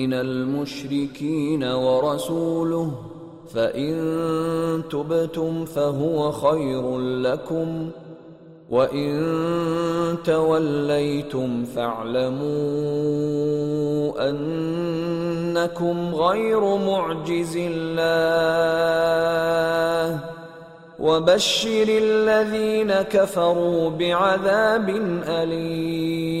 من المشركين ورسوله فإن تبتم فهو خير لكم وإن توليتم فاعلموا أنكم غير معجز الله. وبشر الذين كفروا بعذاب أليم.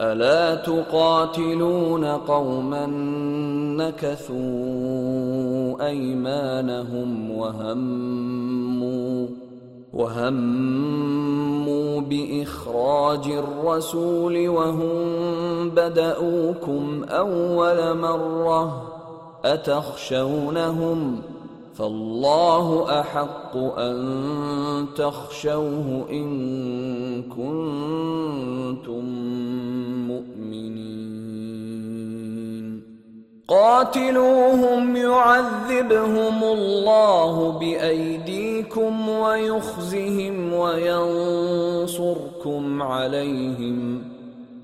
ألا تقاتلون قوما نكثوا أيمانهم وهموا وهموا بإخراج الرسول وهم بدأوكم أول مرة أتخشونهم فالله أحق أن تخشوه إن كنتم مؤمنين. قاتلوهم يعذبهم الله بأيديكم ويخزهم وينصركم عليهم.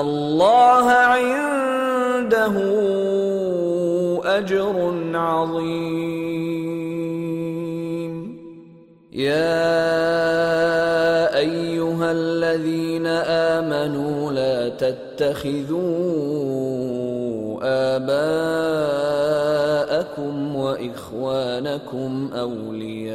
الله عنده أجر عظيم. يا أيها الذين آمنوا لا تتخذوا آباءكم وإخوانكم أولياء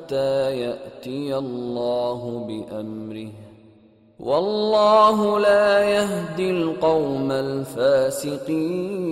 يأتي الله بأمره. والله لا يهدي القوم الفاسقين.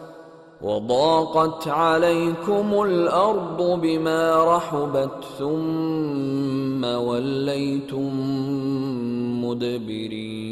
وضاقت عليكم الأرض بما رحبت ثم وليتم مدبرين.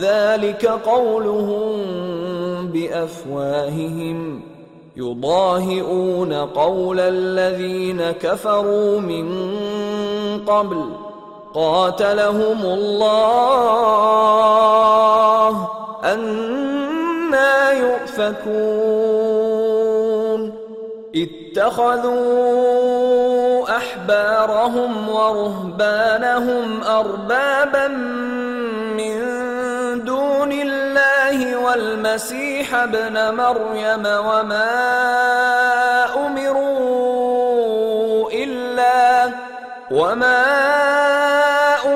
ذلك قولهم بأفواههم. يضاهئون قول الذين كفروا من قبل. قاتلهم الله. أنا يؤفكون. اتخذوا أحبارهم ورهبانهم اربابا من دون الله والمسيح ابن مريم وما أمروا إلا وما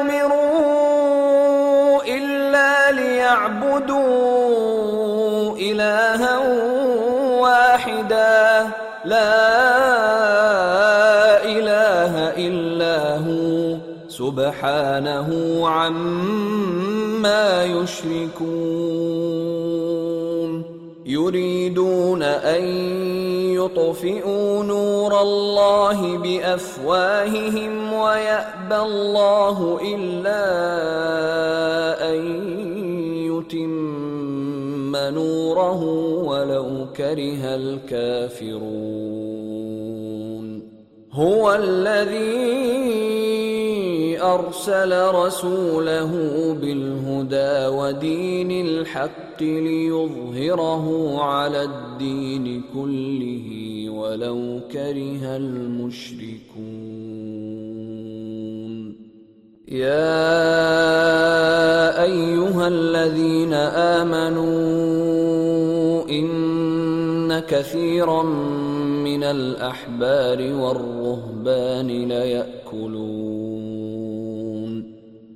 أمروا إلا ليعبدوا إلها واحدا. لا إله إلا هو سبحانه عما يشركون. يريدون أن يطفئوا نور الله بأفواههم ويأبى الله إلا أن يتم نوره ولو كره الكافرون. هو الذي أرسل رسوله بالهدى ودين الحق ليظهره على الدين كله ولو كره المشركون. يا أيها الذين آمنوا إن كثيرا من الأحبار والرهبان ليأكلون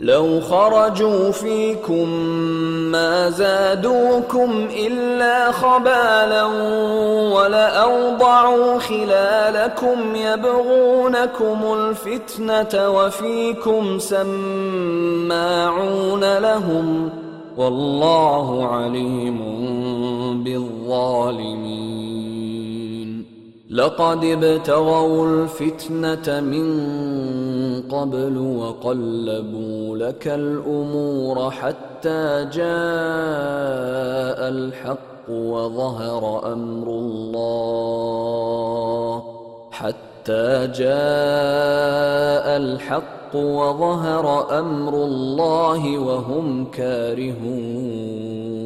لو خرجوا فيكم ما زادوكم إلا خبالا ولأوضعوا خلالكم يبغونكم الفتنة وفيكم سماعون لهم والله عليم بالظالمين. لقد ابتغوا الفتنة من قبل وقلبوا لك الأمور حتى جاء الحق وظهر أمر الله حتى جاء الحق وظهر أمر الله وهم كارهون.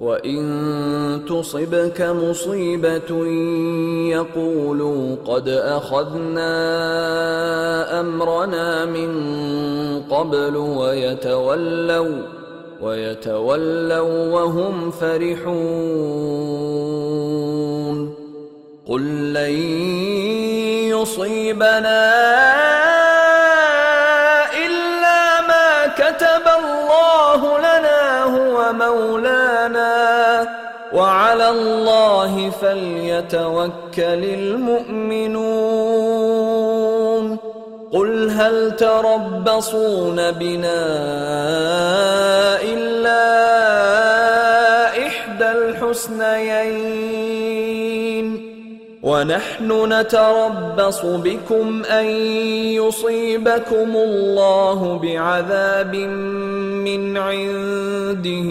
وان تصبك مصيبه يقولوا قد اخذنا امرنا من قبل ويتولوا ويتولوا وهم فرحون قل لن يصيبنا الله فليتوكل المؤمنون. قل هل تربصون بنا إلا إحدى الحسنيين. ونحن نتربص بكم أن يصيبكم الله بعذاب من عنده.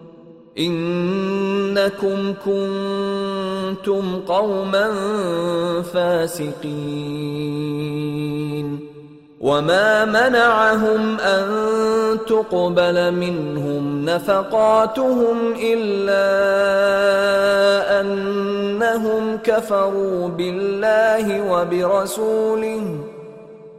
إنكم كنتم قوما فاسقين. وما منعهم أن تقبل منهم نفقاتهم إلا أنهم كفروا بالله وبرسوله.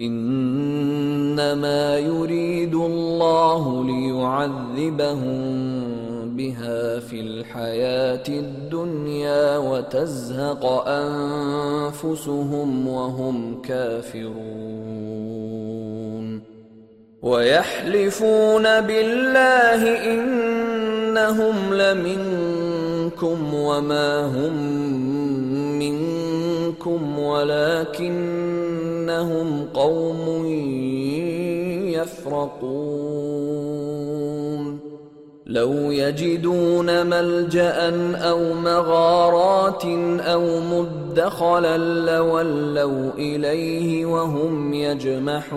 إنما يريد الله ليعذبهم بها في الحياة الدنيا وتزهق أنفسهم وهم كافرون. ويحلفون بالله إنهم لمنكم وما هم منكم ولكنهم قوم يفرقون. لو يجدون ملجأ أو مغارات أو مدخلا لولوا إليه وهم يجمحون.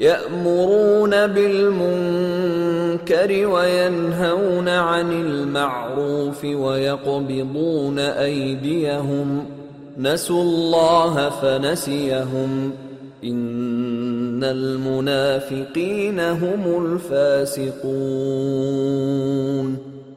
يأمرون بالمنكر وينهون عن المعروف ويقبضون أيديهم ۖ. نسوا الله فنسيهم. إن المنافقين هم الفاسقون.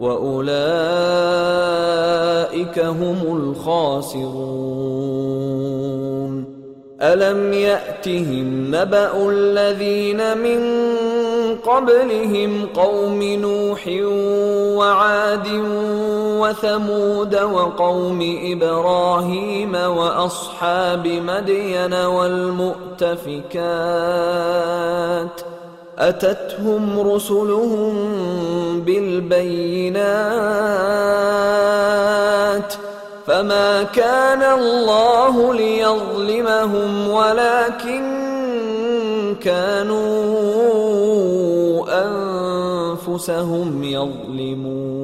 وأولئك هم الخاسرون. ألم يأتهم نبأ الذين من قبلهم قوم نوح وعاد وثمود وقوم إبراهيم وأصحاب مدين والمؤتفكات أتتهم رسلهم بالبينات فما كان الله ليظلمهم ولكن كانوا أنفسهم يظلمون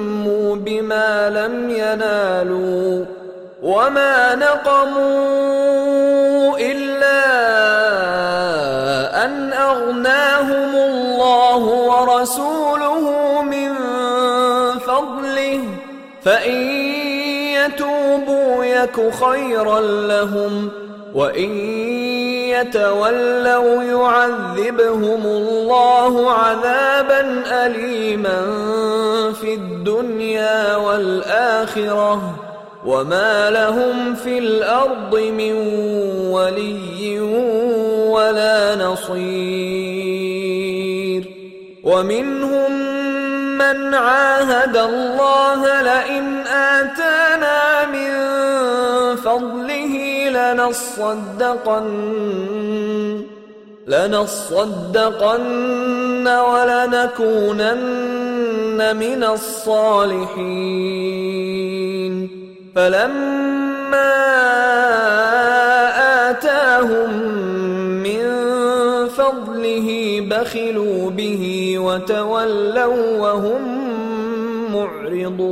بما لم ينالوا وما نقموا إلا أن أغناهم الله ورسوله من فضله. فإن يتوبوا يك خيرا لهم. وان يتولوا يعذبهم الله عذابا اليما في الدنيا والاخره وما لهم في الأرض من ولي ولا نصير ومنهم من عاهد الله لئن آتانا من فضله لنصدقن لنصدقن ولنكونن من الصالحين. فلما آتاهم من فضله بخلوا به وتولوا وهم معرضون.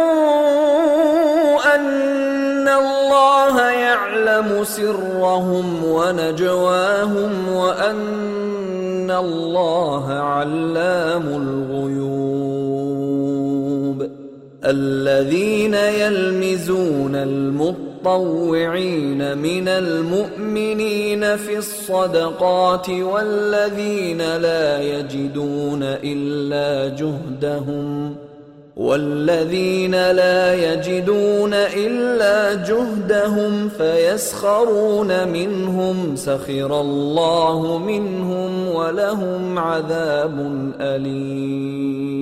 يعلم سرهم ونجواهم وأن الله علام الغيوب. الذين يلمزون المطوعين من المؤمنين في الصدقات والذين لا يجدون إلا جهدهم والذين لا يجدون إلا جهدهم فيسخرون منهم سخر الله منهم ولهم عذاب أليم.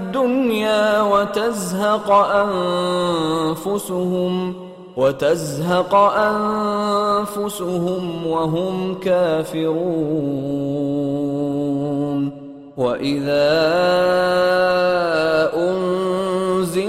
وتزهق أنفسهم وتزهق أنفسهم وهم كافرون. وإذا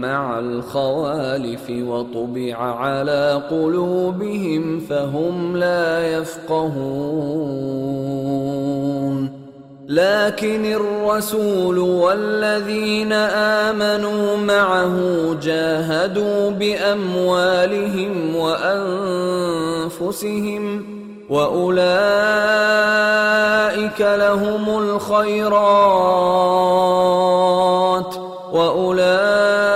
مع الخوالف وطبع على قلوبهم فهم لا يفقهون. لكن الرسول والذين آمنوا معه جاهدوا بأموالهم وأنفسهم وأولئك لهم الخيرات وأولئك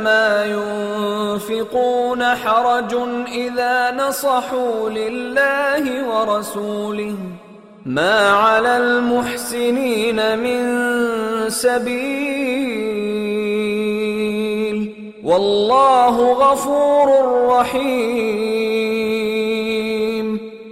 يجدون ما ينفقون حرج إذا نصحوا لله ورسوله. ما على المحسنين من سبيل. والله غفور رحيم.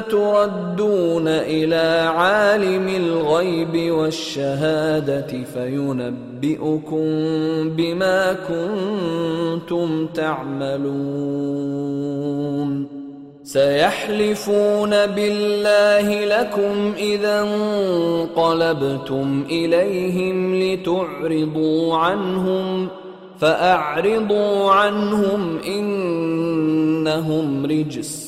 تردون إلى عالم الغيب والشهادة فينبئكم بما كنتم تعملون. سيحلفون بالله لكم إذا انقلبتم إليهم لتعرضوا عنهم فأعرضوا عنهم إنهم رجس.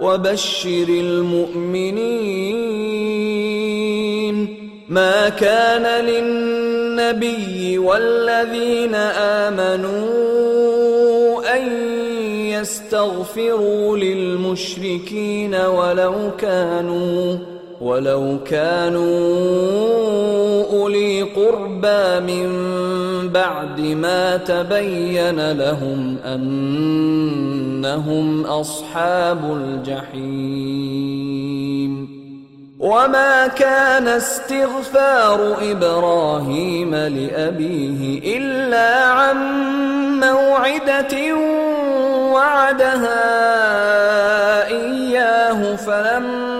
وبشر المؤمنين ما كان للنبي والذين آمنوا أن يستغفروا للمشركين ولو كانوا ولو كانوا اولي قربى من بعد ما تبين لهم انهم اصحاب الجحيم وما كان استغفار إبراهيم لابيه الا عن موعده وعدها اياه فلما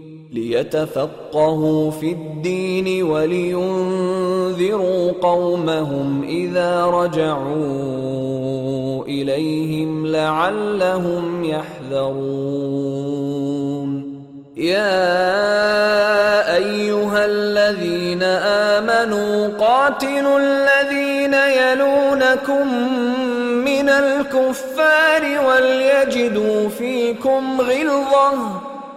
ليتفقهوا في الدين ولينذروا قومهم إذا رجعوا إليهم لعلهم يحذرون. يا أيها الذين آمنوا قاتلوا الذين يلونكم من الكفار وليجدوا فيكم غلظة.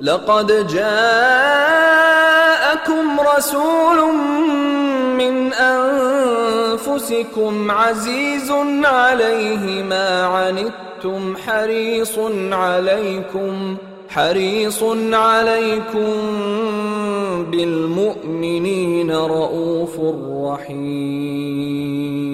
لقد جاءكم رسول من أنفسكم عزيز عليه ما عنتم حريص عليكم حريص عليكم بالمؤمنين رءوف رحيم.